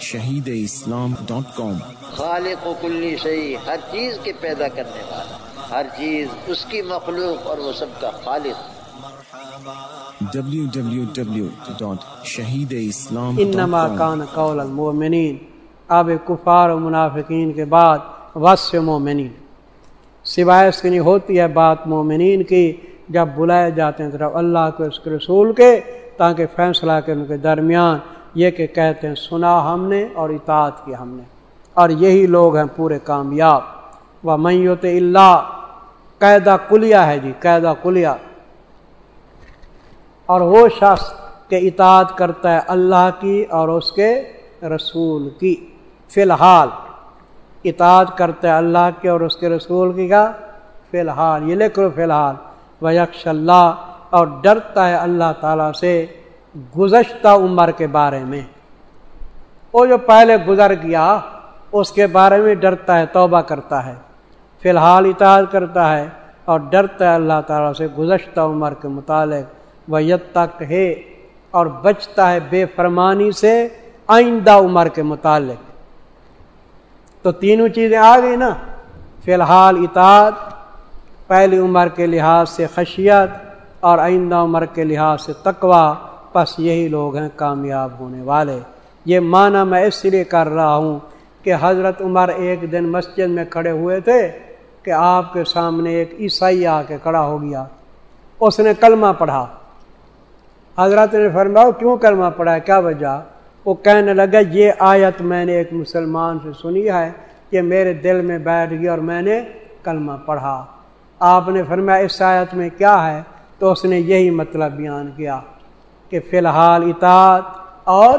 Shaheed Islam dot کام۔ خالق و کلی شہی ہر چیز کے پیدا کرنے والا ہر چیز اس کی مخلوق اور وہ سب کا خالق۔ انما کان قول المؤمنین اب کفار و منافقین کے بعد وصف مومنین۔ سوائے اس کی نہیں ہوتی ہے بات مومنین کی جب بلائے جاتے ہیں طرف اللہ کو اس کے رسول کے تاکہ فیصلہ کے ان کے درمیان یہ کہ کہتے ہیں، سنا ہم نے اور اطاعت کی ہم نے۔ اور یہی لوگ ہیں پورے کامیاب۔ و میت اللہ، قیدہ کلیا ہے جی قیدہ کلیا اور وہ شخص کے اطاعت کرتا ہے اللہ کی اور اس کے رسول کی۔ فی الحال، اطاعت کرتا ہے اللہ کے اور اس کے رسول کی کا فی الحال۔ یہ لکھ لو فی الحال۔ و یکش اللہ اور ڈرتا ہے اللہ تعالیٰ سے۔ گزشتہ عمر کے بارے میں۔ وہ جو پہلے گزر گیا، اس کے بارے میں ڈرتا ہے، توبہ کرتا ہے۔ فی الحال اطاعت کرتا ہے اور ڈرتا ہے اللہ تعالیٰ سے گزشتہ عمر کے متعلق۔ وہ تک ہے اور بچتا ہے بے فرمانی سے آئندہ عمر کے متعلق۔ تو تینوں چیزیں آ گئی نا۔ فی الحال اطاعت، پہلی عمر کے لحاظ سے خشیت اور آئندہ عمر کے لحاظ سے تقوا بس یہی لوگ ہیں کامیاب ہونے والے۔ یہ معنی میں اس لیے کر رہا ہوں کہ حضرت عمر ایک دن مسجد میں کھڑے ہوئے تھے کہ آپ کے سامنے ایک عیسائی آ کے کھڑا ہو گیا۔ اس نے کلمہ پڑھا۔ حضرت نے فرمایا، کیوں کلمہ پڑھا ہے؟ کیا وجہ؟ وہ کہنے لگا، یہ آیت میں نے ایک مسلمان سے سنی ہے کہ میرے دل میں بیٹھ گئی اور میں نے کلمہ پڑھا۔ آپ نے فرمایا، اس آیت میں کیا ہے؟ تو اس نے یہی مطلب بیان کیا۔ کہ فی الحال اطاعت اور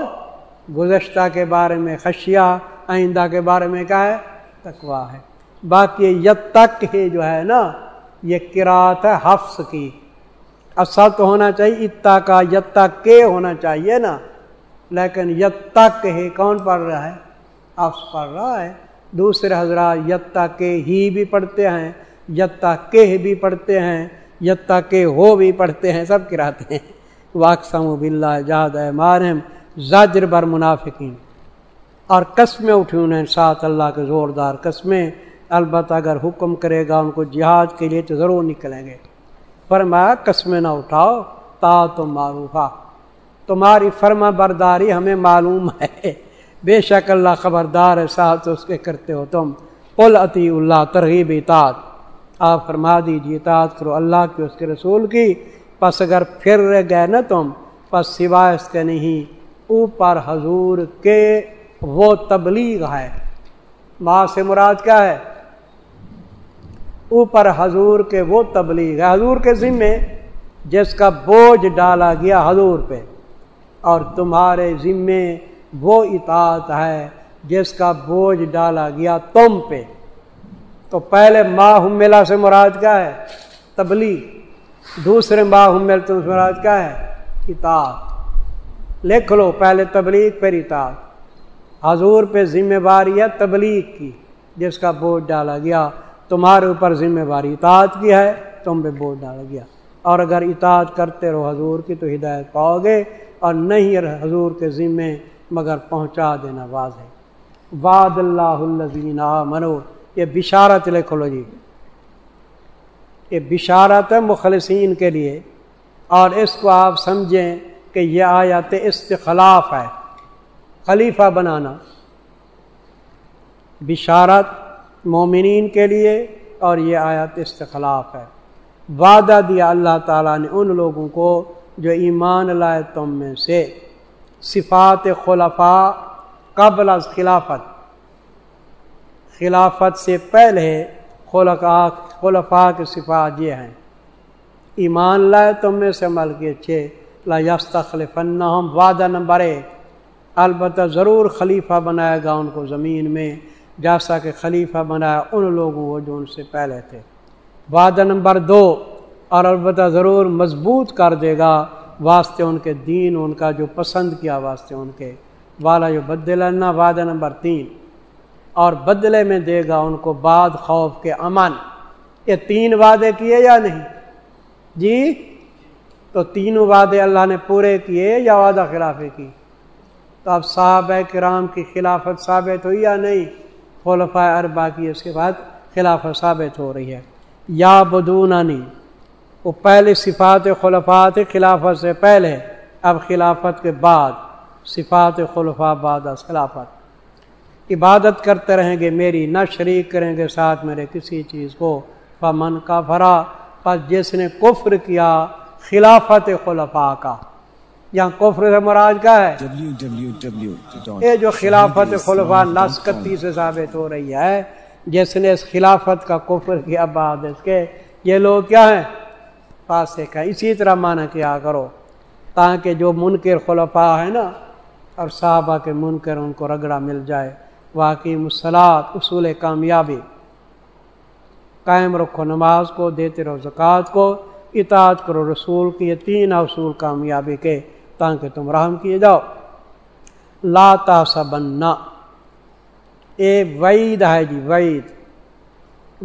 گزشتہ کے بارے میں خشیہ، آئندہ کے بارے میں کیا ہے؟ تقوا ہے۔ باقی ید تک ہی جو ہے نا، یہ کراط ہے حفظ کی۔ اصل تو ہونا چاہیے اتا کا ید تک کے ہونا چاہیے نا۔ لیکن ید تک ہی کون پڑھ رہا ہے؟ حفظ پڑھ رہا ہے۔ دوسرے حضرات ید تک کے ہی بھی پڑھتے ہیں ید تک کے بھی پڑھتے ہیں ید تک کے ہو بھی پڑھتے ہیں، سب کراتے ہیں واقسم بلّہ جاد مارم زاجر بر منافقین۔ اور قسمیں اٹھی انہیں ساتھ اللہ کے زوردار قسمیں۔ البتہ اگر حکم کرے گا، ان کو جہاد کے لیے تو ضرور نکلیں گے۔ فرمایا، قسمیں نہ اٹھاؤ، تا تو معروفہ۔ تمہاری فرما برداری ہمیں معلوم ہے۔ بے شک اللہ خبردار ہے، ساتھ اس کے کرتے ہو تم۔ پل عطی اللہ، ترغیب اطاعت۔ آپ فرما دیجیے اطاعت کرو اللہ کی، اس کے رسول کی۔ پس اگر پھر گئے نا تم، پس سوائے اس کے نہیں، اوپر حضور کے وہ تبلیغ ہے۔ ماں سے مراد کیا ہے؟ اوپر حضور کے وہ تبلیغ ہے۔ حضور کے ذمے جس کا بوجھ ڈالا گیا حضور پہ، اور تمہارے ذمے وہ اطاعت ہے جس کا بوجھ ڈالا گیا تم پہ۔ تو پہلے ماہ ملا سے مراد کیا ہے؟ تبلیغ۔ دوسرے ماہ مل سے مراد کیا ہے؟ اطاعت لکھ لو پہلے تبلیغ پھر اطاعت حضور پہ ذمہ داری ہے تبلیغ کی، جس کا بوجھ ڈالا گیا۔ تمہارے اوپر ذمہ داری اطاعت کی ہے، تم پہ بوجھ ڈالا گیا۔ اور اگر اطاعت کرتے رہو حضور کی تو ہدایت پاؤ گے، اور نہیں حضور کے ذمے مگر پہنچا دینا واضح۔ واد اللہ الزین منو یہ بشارت لکھ لو جی۔ یہ بشارت ہے مخلصین کے لیے اور اس کو آپ سمجھیں کہ یہ آیات استخلاف ہے، خلیفہ بنانا۔ بشارت مومنین کے لیے اور یہ آیات استخلاف ہے۔ وعدہ دیا اللہ تعالیٰ نے ان لوگوں کو جو ایمان لائے تم میں سے۔ صفات خلفاء قبل از خلافت۔ خلافت سے پہلے خلقا خلفاء کے صفات یہ ہیں۔ ایمان لائے تم میں سے عمل کے اچھے لا یستخلفن وعدہ نمبر ایک۔ البتہ ضرور خلیفہ بنائے گا ان کو زمین میں، جیسا کہ خلیفہ بنایا ان لوگوں کو جو ان سے پہلے تھے۔ وعدہ نمبر دو، اور البتہ ضرور مضبوط کر دے گا واسطے ان کے دین، ان کا جو پسند کیا واسطے ان کے۔ والا جو بدلنا وعدہ نمبر تین۔ اور بدلے میں دے گا ان کو بعد خوف کے امن۔ یہ تین وعدے کیے یا نہیں؟ جی؟ تو تینوں وعدے اللہ نے پورے کیے یا وعدہ خلافے کی؟ تو اب صحابہ کرام کی خلافت ثابت ہوئی یا نہیں؟ خلفۂ اربا کی اس کے بعد خلافت ثابت ہو رہی ہے۔ یا بدونانی وہ پہلے صفات خلفات خلافت سے پہلے، اب خلافت کے بعد، صفات خلفا بعد خلافت۔ عبادت کرتے رہیں گے، میری نہ شریک کریں گے، ساتھ میرے کسی چیز کو پمن کا بھرا پس جس نے کفر کیا خلافت خلفا کا۔ یہاں کفر سے مراج کا ہے؟ یہ جو خلافت خلفا نسکتی سے ثابت ہو رہی ہے جس نے اس خلافت کا کفر کیا بعد اس کے یہ لوگ کیا ہیں؟ پاس اسی طرح مانا کیا کرو تاکہ جو منکر خلفا ہے نا اور صحابہ کے منکر ان کو رگڑا مل جائے۔ واقعی مسلات اصول کامیابی۔ قائم رکھو، نماز کو، دیتے رہو زکوٰۃ کو، اطاعت کرو رسول کی، یہ تین اصول کامیابی کے، تاکہ تم رحم کیے جاؤ۔ لاتا سبنا اے وعید ہے جی وعید۔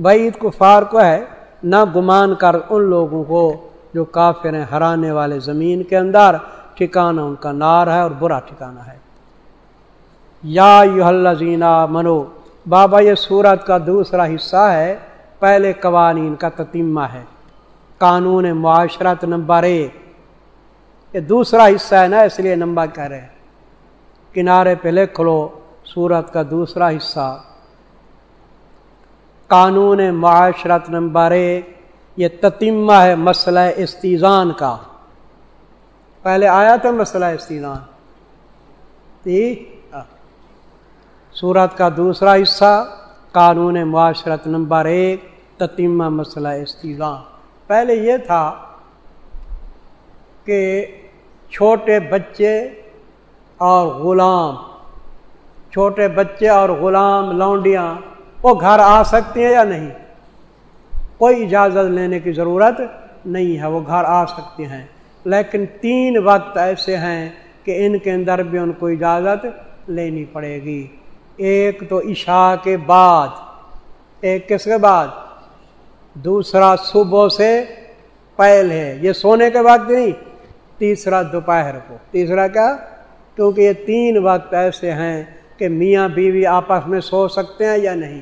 وعید کفار کو ہے، نہ گمان کر ان لوگوں کو جو کافر ہیں، ہرانے والے زمین کے اندر۔ ٹھکانا ان کا نار ہے اور برا ٹھکانا ہے۔ یا یو منو بابا یہ سورت کا دوسرا حصہ ہے پہلے قوانین کا تتیمہ ہے۔ قانون معاشرت نمبر ایک۔ یہ دوسرا حصہ ہے نا، اس لیے نمبر کہہ رہے کنارے پہ لکھ لو، سورت کا دوسرا حصہ۔ قانون معاشرت نمبر ایک۔ یہ تتیمہ ہے مسئلہ استیزان کا۔ پہلے آیا تھا مسئلہ استیزان۔ جی؟ ٹھیک سورت کا دوسرا حصہ، قانون معاشرت نمبر ایک۔ تتیمہ مسئلہ استیزان پہلے یہ تھا کہ چھوٹے بچے اور غلام، چھوٹے بچے اور غلام لونڈیاں، وہ گھر آ سکتے ہیں یا نہیں؟ کوئی اجازت لینے کی ضرورت نہیں ہے، وہ گھر آ سکتے ہیں۔ لیکن تین وقت ایسے ہیں کہ ان کے اندر بھی ان کو اجازت لینی پڑے گی۔ ایک تو عشاء کے بعد۔ ایک کس کے بعد؟ دوسرا صبح سے پہلے یہ سونے کے وقت نہیں، تیسرا دوپہر کو۔ تیسرا کیا؟ کیونکہ یہ تین وقت ایسے ہیں کہ میاں بیوی آپس میں سو سکتے ہیں یا نہیں۔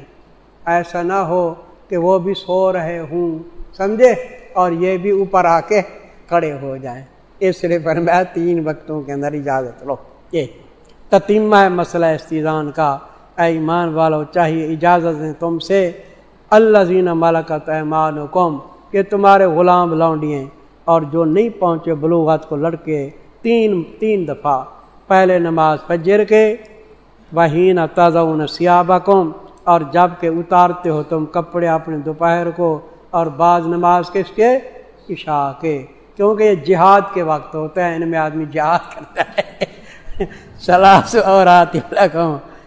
ایسا نہ ہو کہ وہ بھی سو رہے ہوں، سمجھے؟ اور یہ بھی اوپر آ کے کھڑے ہو جائیں۔ اس لیے پر میں تین وقتوں کے اندر اجازت لو۔ یہ تتیمہ ہے مسئلہ استیزان کا۔ اے ایمان والو، چاہیے اجازت دیں تم سے اللہ زین ملکت ایمان حکم کہ تمہارے غلام لونڈیے اور جو نہیں پہنچے بلوغت کو لڑکے تین تین دفعہ، پہلے نماز فجر کے وہین تازہ سیابہ کم اور جبکہ اتارتے ہو تم کپڑے اپنے دوپہر کو، اور بعض نماز کس کے؟ عشاء کے، کیونکہ یہ جہاد کے وقت ہوتا ہے، ان میں آدمی جہاد کرتا ہے۔ سلاس اور آتی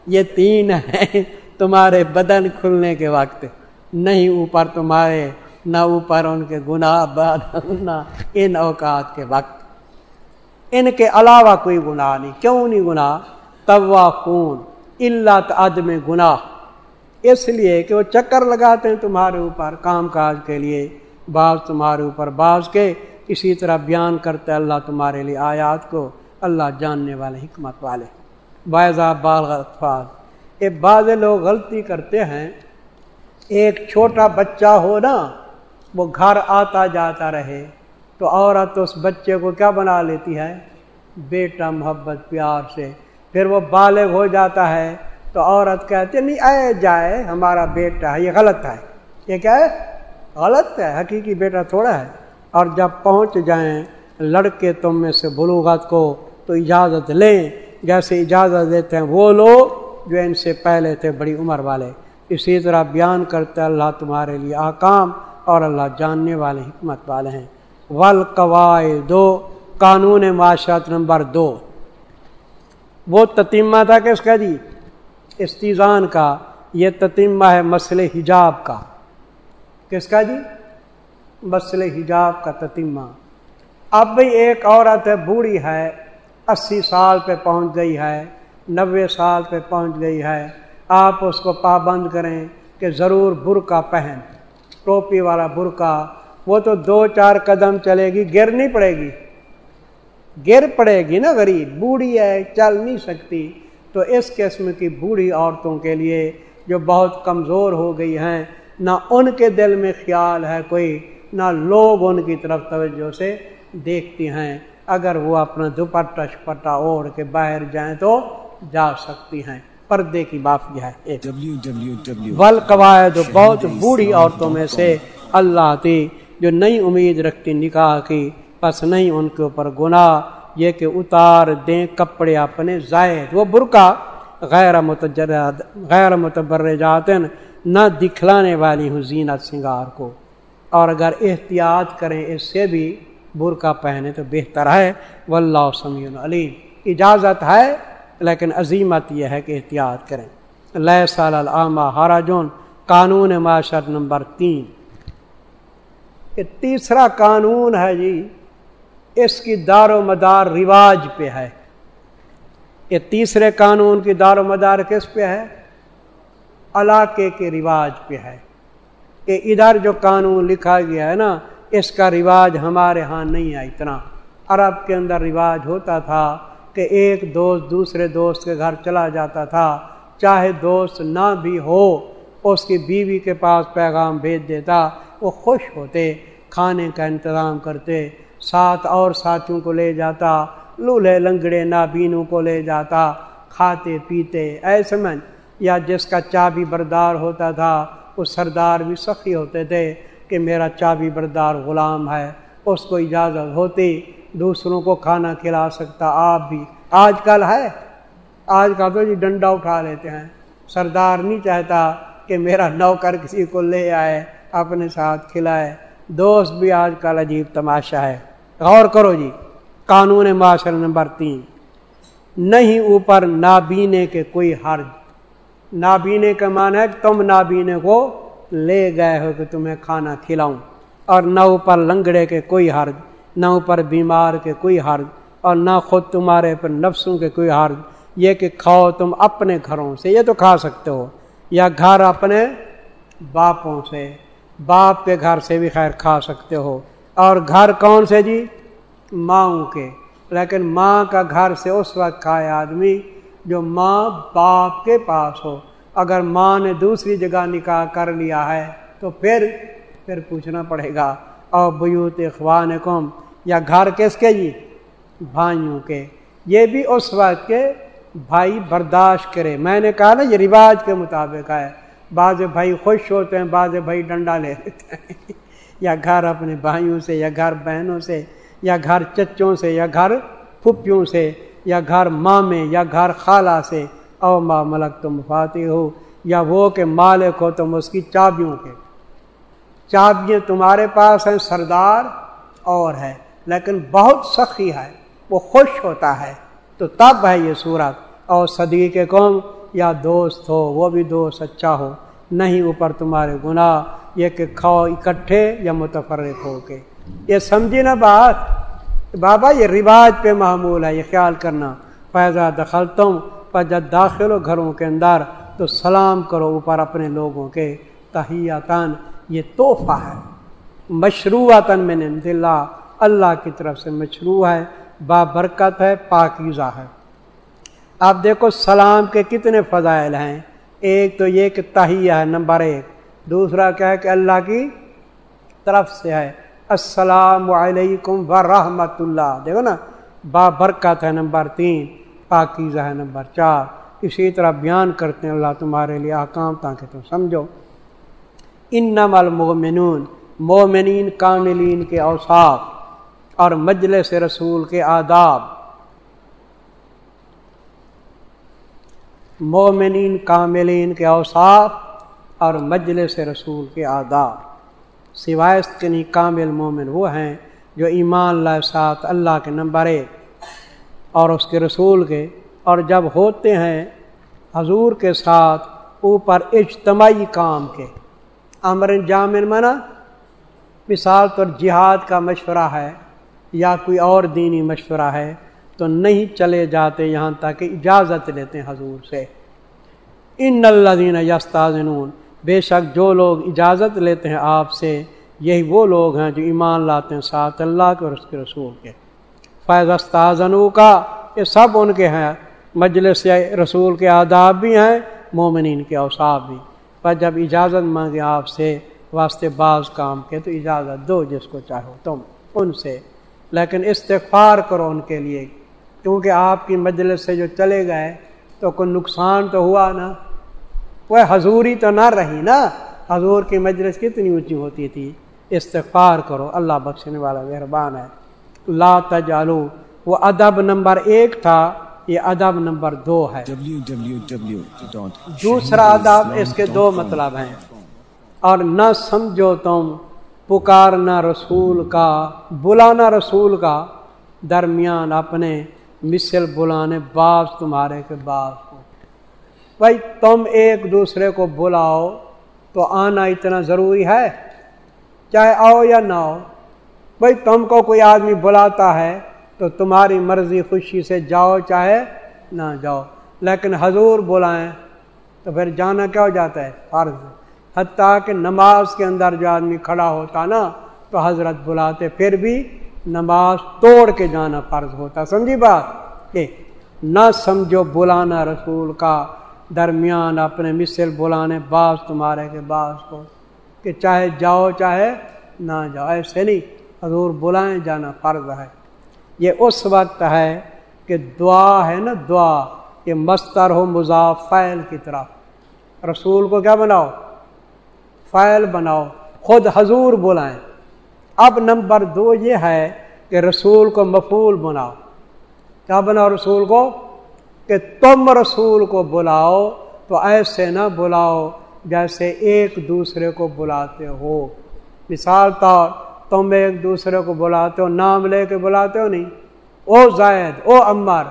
یہ تین ہیں تمہارے بدن کھلنے کے وقت۔ نہیں اوپر تمہارے، نہ اوپر ان کے گناہ بعد، نہ ان اوقات کے وقت۔ ان کے علاوہ کوئی گناہ نہیں۔ کیوں نہیں گناہ؟ طوا خون اللہ عدم گناہ۔ اس لیے کہ وہ چکر لگاتے ہیں تمہارے اوپر کام کاج کے لیے۔ بعض تمہارے اوپر، بعض کے۔ اسی طرح بیان کرتے اللہ تمہارے لیے آیات کو۔ اللہ جاننے والے، حکمت والے۔ باعض بال اطفال یہ بعض لوگ غلطی کرتے ہیں ایک چھوٹا بچہ ہو نا، وہ گھر آتا جاتا رہے۔ تو عورت اس بچے کو کیا بنا لیتی ہے؟ بیٹا محبت، پیار سے۔ پھر وہ بالغ ہو جاتا ہے۔ تو عورت کہتے نہیں، اے جائے، ہمارا بیٹا ہے، یہ غلط ہے۔ یہ کیا ہے؟ غلط ہے، حقیقی بیٹا تھوڑا ہے۔ اور جب پہنچ جائیں لڑکے تم میں سے بلوغت کو، تو اجازت لیں۔ جیسے اجازت دیتے ہیں، وہ لوگ جو ان سے پہلے تھے، بڑی عمر والے۔ اسی طرح بیان کرتے اللہ تمہارے لیے آکام اور اللہ جاننے والے حکمت والے ہیں۔ ول دو قانون معاشرت نمبر دو۔ وہ تتیمہ تھا کس کا جی؟ استیزان کا۔ یہ تتیمہ ہے مسئلہ حجاب کا۔ کس کا جی؟ مسئلہ حجاب کا تتیمہ۔ اب بھی ایک عورت ہے، بوڑھی ہے، اسی سال پہ پہنچ گئی ہے، نوے سال پہ پہنچ گئی ہے۔ آپ اس کو پابند کریں کہ ضرور برقع پہن۔ ٹوپی والا برقع، وہ تو دو چار قدم چلے گی، گر نہیں پڑے گی۔ گر پڑے گی نا غریب، بوڑھی ہے، چل نہیں سکتی۔ تو اس قسم کی بوڑھی عورتوں کے لیے جو بہت کمزور ہو گئی ہیں، نہ ان کے دل میں خیال ہے کوئی، نہ لوگ ان کی طرف توجہ سے دیکھتی ہیں۔ اگر وہ اپنا دوپٹہ شپٹا اوڑھ کے باہر جائیں تو جا سکتی ہیں۔ پردے کی یہ ہے۔ ول قواعد بہت بوڑھی عورتوں میں سے اللہ تھی جو نئی امید رکھتی نکاح کی پس نہیں ان کے اوپر گناہ یہ کہ اتار دیں کپڑے اپنے زائد۔ وہ برقع غیر متجرد غیر متبر جاتن نہ دکھلانے والی ہوں زینت سنگار کو۔ اور اگر احتیاط کریں اس سے بھی برقع پہنے تو بہتر ہے۔ واللہ سمیع علیم۔ اجازت ہے لیکن عظیمت یہ ہے کہ احتیاط کریں۔ لہ سال العامہ ہارا جون قانون معاشر نمبر تین۔ یہ تیسرا قانون ہے جی اس کی دار و مدار رواج پہ ہے۔ یہ تیسرے قانون کی دار و مدار کس پہ ہے؟ علاقے کے رواج پہ ہے۔ کہ ادھر جو قانون لکھا گیا ہے نا، اس کا رواج ہمارے ہاں نہیں ہے اتنا عرب کے اندر رواج ہوتا تھا۔ کہ ایک دوست دوسرے دوست کے گھر چلا جاتا تھا، چاہے دوست نہ بھی ہو، اس کی بیوی کے پاس پیغام بھیج دیتا، وہ خوش ہوتے، کھانے کا انتظام کرتے، ساتھ اور ساتھیوں کو لے جاتا لولہے لنگڑے نابینوں کو لے جاتا، کھاتے پیتے ایسے میں یا جس کا چابی بردار ہوتا تھا، وہ سردار بھی سخی ہوتے تھے کہ میرا چابی بردار غلام ہے، اس کو اجازت ہوتی دوسروں کو کھانا کھلا سکتا، آپ بھی۔ آج کل ہے۔ آج کل تو جی ڈنڈا اٹھا لیتے ہیں۔ سردار نہیں چاہتا کہ میرا نوکر کسی کو لے آئے، اپنے ساتھ کھلائے۔ دوست بھی آج کل عجیب تماشا ہے۔ غور کرو جی قانون معاشر نمبر تین۔ نہیں اوپر نابینے کے کوئی حرج۔ نابینے کا معنی ہے کہ تم نابینے کو لے گئے ہو کہ تمہیں کھانا کھلاؤں، اور نہ اوپر لنگڑے کے کوئی حرج۔ نہ اوپر بیمار کے کوئی حرج اور نہ خود تمہارے پر نفسوں کے کوئی حرج یہ کہ کھاؤ تم اپنے گھروں سے، یہ تو کھا سکتے ہو، یا گھر اپنے باپوں سے۔ باپ کے گھر سے بھی خیر کھا سکتے ہو۔ اور گھر کون سے جی؟ ماؤں کے۔ لیکن ماں کا گھر سے اس وقت کھائے آدمی جو ماں باپ کے پاس ہو۔ اگر ماں نے دوسری جگہ نکاح کر لیا ہے تو پھر پھر پوچھنا پڑے گا اور بیوت اخوان قوم یا گھر کس کے جی؟ بھائیوں کے۔ یہ بھی اس وقت کے بھائی برداشت کرے۔ میں نے کہا نا، یہ رواج کے مطابق ہے۔ بعض بھائی خوش ہوتے ہیں، بعض بھائی ڈنڈا لے لیتے ہیں۔ یا گھر اپنے بھائیوں سے، یا گھر بہنوں سے، یا گھر چچوں سے، یا گھر پھپھیوں سے، یا گھر مامے، یا گھر خالہ سے۔ او ماں ملک تم فاتح ہو۔ یا وہ کہ مالک ہو تم اس کی چابیوں کے۔ چابیاں تمہارے پاس ہیں، سردار اور ہے۔ لیکن بہت سخی ہے، وہ خوش ہوتا ہے۔ تو تب ہے یہ صورت۔ اور صدی کے قوم، یا دوست ہو، وہ بھی دوست اچھا ہو۔ نہیں اوپر تمہارے گناہ، یہ کہ کھاؤ اکٹھے یا متفرق ہو کے۔ یہ سمجھی نا بات۔ بابا، یہ رواج پہ معمول ہے، یہ خیال کرنا۔ پیدا دخل تم پر جب داخل ہو گھروں کے اندر، تو سلام کرو اوپر اپنے لوگوں کے۔ تحیاتن یہ تحفہ ہے۔ مشروعاتن میں نے دلہ اللہ کی طرف سے مشروع ہے، بابرکت ہے، پاکیزہ ہے۔ اب دیکھو سلام کے کتنے فضائل ہیں۔ ایک تو یہ کہ تہیہ ہے، نمبر ایک۔ دوسرا کیا ہے کہ اللہ کی طرف سے ہے۔ السلام علیکم ورحمۃ اللہ۔ دیکھو نا، بابرکت ہے نمبر تین، پاکیزہ ہے نمبر چار۔ اسی طرح بیان کرتے ہیں اللہ تمہارے لیے آکام تاکہ تم سمجھو۔ ان نمل مومنون مومنین کاملین کے اوصاف۔ اور مجلس رسول کے آداب۔ مومنین، کاملین کے اوصاف اور مجلس رسول کے آداب۔ سوائے کے نہیں، کامل مومن وہ ہیں جو ایمان اللہ ساتھ اللہ کے نمبر ایک اور اس کے رسول کے۔ اور جب ہوتے ہیں حضور کے ساتھ اوپر اجتماعی کام کے۔ امر جامن منع مثال طور جہاد کا مشورہ ہے۔ یا کوئی اور دینی مشورہ ہے تو نہیں چلے جاتے یہاں تک کہ اجازت لیتے ہیں حضور سے۔ ان اللہ دین یستاذنون، بے شک جو لوگ اجازت لیتے ہیں آپ سے، یہی وہ لوگ ہیں جو ایمان لاتے ہیں ساتھ اللہ کے اور اس کے رسول کے۔ فیض استاذنو کا، یہ سب ان کے ہیں۔ مجلس رسول کے آداب بھی ہیں، مومنین کے اوصاف بھی۔ پر جب اجازت مانگے آپ سے، واسطے بعض کام کے تو اجازت دو جس کو چاہو تم، ان سے۔ لیکن استغفار کرو ان کے لیے۔ کیونکہ آپ کی مجلس سے جو چلے گئے تو کوئی نقصان تو ہوا نا۔ وہ حضوری تو نہ رہی نا۔ حضور کی مجلس کتنی اونچی ہوتی تھی۔ استغفار کرو، اللہ بخشنے والا مہربان ہے۔ لا تجالو وہ ادب نمبر ایک تھا، یہ ادب نمبر دو ہے۔ دوسرا ادب اس کے دو مطلب ہیں۔ اور نہ سمجھو تم پکارنا رسول کا، بلانا رسول کا درمیان اپنے مثل بلانے باز تمہارے کے باز کو بھائی، تم ایک دوسرے کو بلاؤ تو آنا اتنا ضروری ہے؟ چاہے آؤ یا نہ آؤ۔ بھائی، تم کو کوئی آدمی بلاتا ہے تو تمہاری مرضی خوشی سے جاؤ، چاہے نہ جاؤ۔ لیکن حضور بلائیں تو پھر جانا کیا ہو جاتا ہے؟ فرض۔ حتیٰ کہ نماز کے اندر جو آدمی کھڑا ہوتا نا، تو حضرت بلاتے پھر بھی نماز توڑ کے جانا فرض ہوتا۔ سمجھی بات؟ کہ نہ سمجھو بلانا رسول کا درمیان اپنے مثل بلانے بعض تمہارے کے بعض کو، کہ چاہے جاؤ چاہے نہ جاؤ، ایسے نہیں۔ حضور بلائیں جانا فرض ہے۔ یہ اس وقت ہے کہ دعا ہے نا، دعا، یہ مستر ہو مضاف فعل کی طرف۔ رسول کو کیا بناؤ؟ فعل بناؤ، خود حضور بلائیں۔ اب نمبر دو یہ ہے کہ رسول کو مفول بناؤ۔ کیا بناؤ رسول کو؟ کہ تم رسول کو بلاؤ تو ایسے نہ بلاؤ جیسے ایک دوسرے کو بلاتے ہو۔ مثال طور، تم ایک دوسرے کو بلاتے ہو، نام لے کے بلاتے ہو نہیں۔ او زائد او عمر،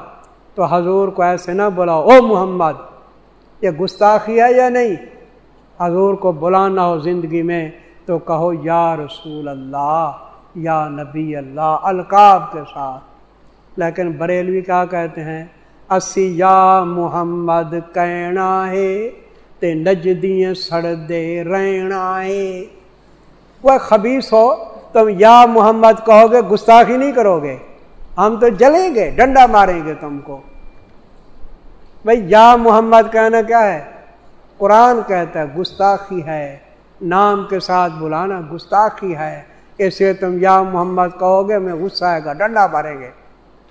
تو حضور کو ایسے نہ بلاؤ۔ او محمد، یہ گستاخی ہے یا نہیں؟ حضور کو بلانا ہو زندگی میں تو کہو یا رسول اللہ، یا نبی اللہ، القاب کے ساتھ۔ لیکن بریلوی کیا کہتے ہیں؟ اسی یا محمد کہنا ہے، تے نجدی سڑ دے رہنا ہے۔ وہ خبیص ہو، تم یا محمد کہو گے، گستاخی نہیں کرو گے۔ ہم تو جلیں گے، ڈنڈا ماریں گے تم کو۔ بھائی یا محمد کہنا کیا ہے؟ قرآن کہتا ہے، گستاخی ہے۔ نام کے ساتھ بلانا گستاخی ہے۔ اسے تم یا محمد کہو گے، میں غصہ آئے گا، ڈنڈا ماریں گے۔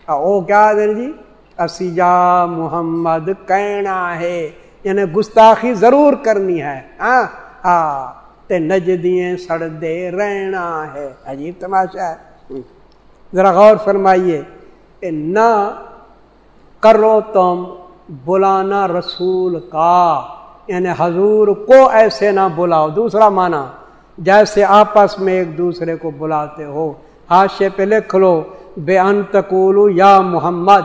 او کیا دن جی؟ اسی یا محمد کہنا ہے۔ یعنی گستاخی ضرور کرنی ہے۔ ہاں ہاں تے نجدیے سڑ دے رہنا ہے۔ عجیب تماشا ہے۔ ذرا غور فرمائیے کہ نہ کرو تم بلانا رسول کا۔ یعنی حضور کو ایسے نہ بلاؤ، دوسرا معنی، جیسے آپس میں ایک دوسرے کو بلاتے ہو۔ حاشے پہ لکھ لو، بے انتقولو یا محمد،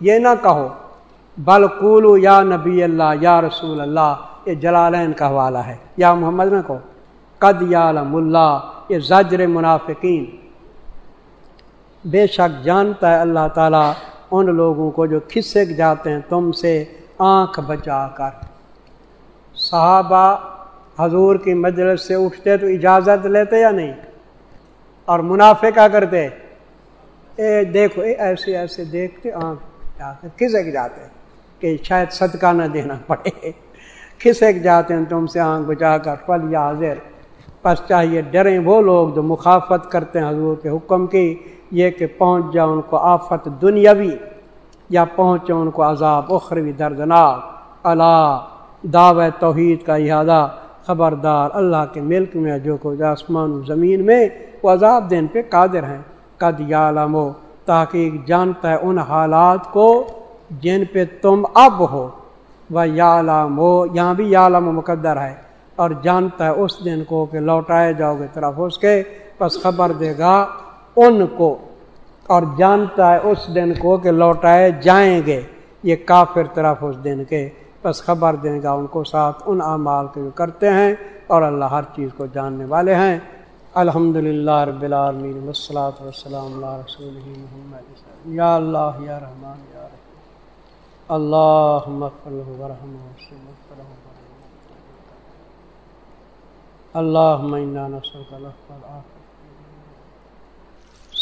یہ نہ کہو بلقولو یا نبی اللہ، یا رسول اللہ، یہ جلالین کا حوالہ ہے۔ یا محمد نہ کہو، قد یا اللہ، یہ زجر منافقین۔ بے شک جانتا ہے اللہ تعالیٰ ان لوگوں کو جو کھسک جاتے ہیں تم سے آنکھ بچا کر۔ صحابہ حضور کی مجلس سے اٹھتے تو اجازت لیتے یا نہیں؟ اور منافع کیا کرتے، اے دیکھو، اے ایسے ایسے دیکھتے، آنکھ جا کر کھسک جاتے؟ کہ شاید صدقہ نہ دینا پڑے۔ کھسک جاتے ہیں؟ تم سے آنکھ بچا کر پل یا حاضر۔ پس چاہیے ڈریں وہ لوگ جو مخافت کرتے ہیں حضور کے حکم کی، یہ کہ پہنچ جائے ان کو آفت دنیاوی یا پہنچے ان کو عذاب اخروی دردناک۔ اللہ۔ دعو توحید کا احادہ خبردار اللہ کے ملک میں جو کچھ آسمان و زمین میں وہ عذاب دین پہ قادر ہیں۔ قد یا لمو تحقیق جانتا ہے ان حالات کو جن پہ تم اب ہو۔ وہ یا لامو یہاں بھی یا لم مقدر ہے۔ اور جانتا ہے اس دن کو کہ لوٹائے جاؤ گے طرف اس کے، پس خبر دے گا ان کو۔ اور جانتا ہے اس دن کو کہ لوٹائے جائیں گے، یہ کافر طرف اس دن کے۔ بس خبر دے گا ان کو ساتھ ان اعمال کے جو کرتے ہیں اور اللہ ہر چیز کو جاننے والے ہیں۔ الحمد للہ رب العالمین وسلاۃ وسلم اللہ رسول محمد یا اللہ، یا رحمان، یا رحم اللہ ورحم اللہ